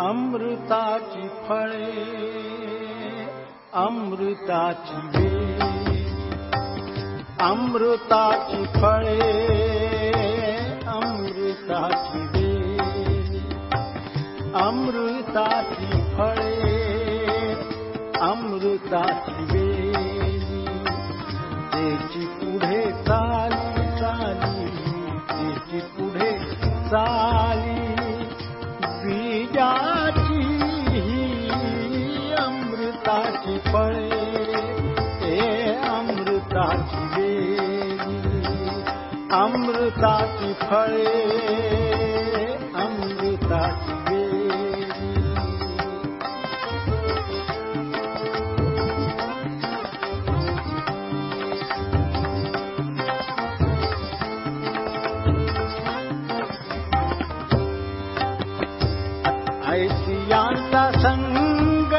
अमृताची फळे अमृताची वे अमृताची फळे. अमृताची फळे अमृताची वेली ऐसियांचा संग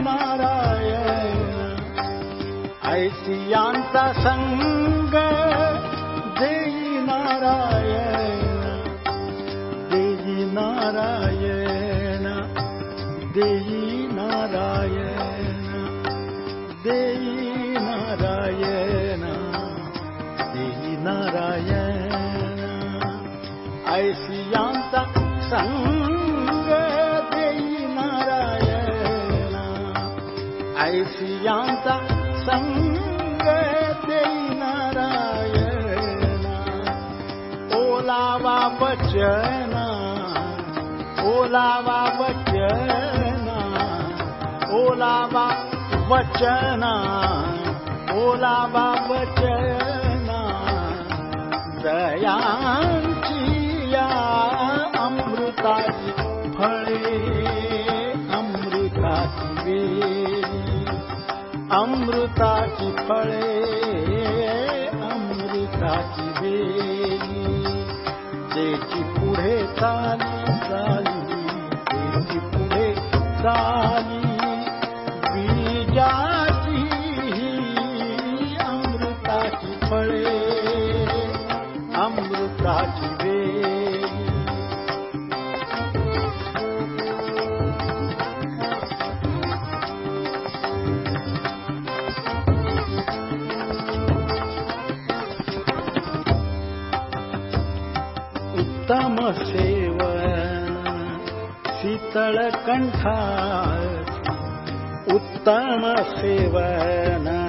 नारायण ऐसियांचा संग देई नारायण देई नारायण देई नारायण। ऐसियांचा संग देई नारायण, ऐसी ऐसियांचा संग देई नारायण। ओलावा बचन, ओलावा वचन ओलावा वचन दयांची या अमृताची फळे अमृताची वेली अमृताची फळे उत्तम सेवन शीतल उत्तम सेवन।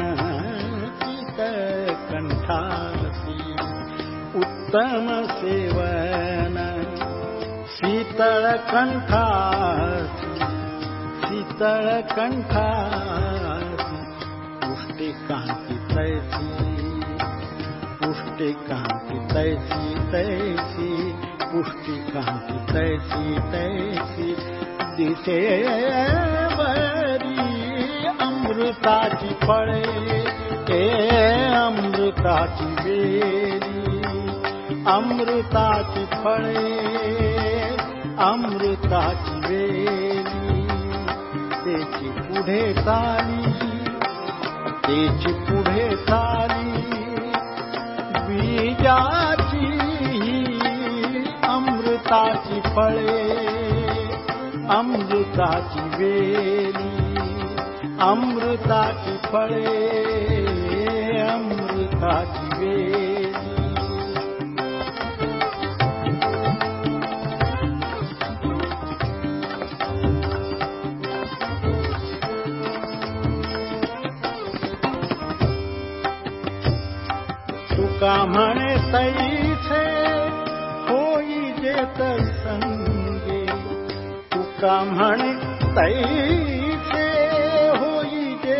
उत्तम सेवन। शीतळ कंठासी शीतळ कंठासी पुष्टी कांती तैसी, पुष्टी कांती तैसी तैसी। पुष्टी कांती तैसी तैसी। दिसे बरी अमृताची फळे ए अमृताची वेली अमृताची फळे, अमृताची वेली त्याची पुढे चाली त्याची पुढे चाली, बीजाची अमृताची फळे, अमृताची वेली, अमृताची फळे, अमृताची वेली. ब्राह्मणे सही छे होई जे संगे तू सै सही छे होई जे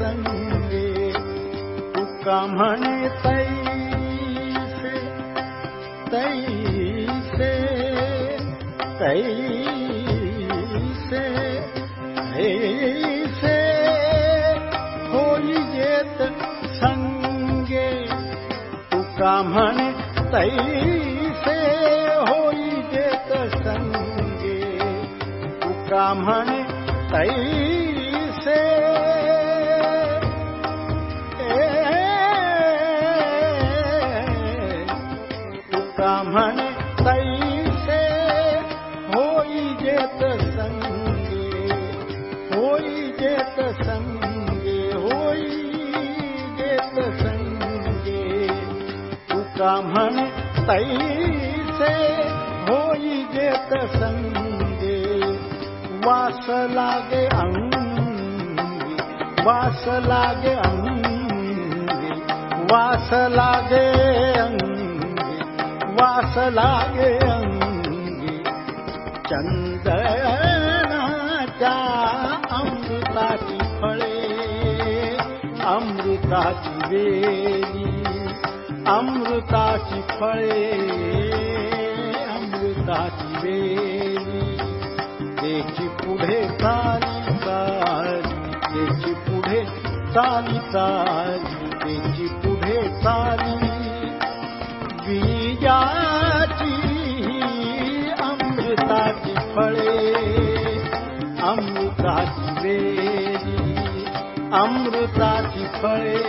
संगे तू कुकणे सही तुका म्हणे तैसे। म्हणे तैसे होई जेत संगे, होई जेत संगे, होई जेत संगे। म्हण तैसे होई जेत संगे। वास लागे अंगी, वास लागे अंगी, वास लागे अंगी, वास लागे अंगी। चंदनाच्या अमृताची फळे, अमृताची वेली, अमृताची फळे, अमृताची वेली। त्याची पुढे चाली चाली त्याची पुढे चाली चाली त्याची पुढे चाली बीजाची अमृताची फळे, अमृताची वेली, अमृताची फळे,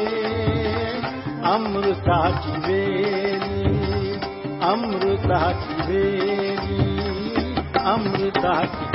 अमृताची वेली अमृताची वेली, अमृताची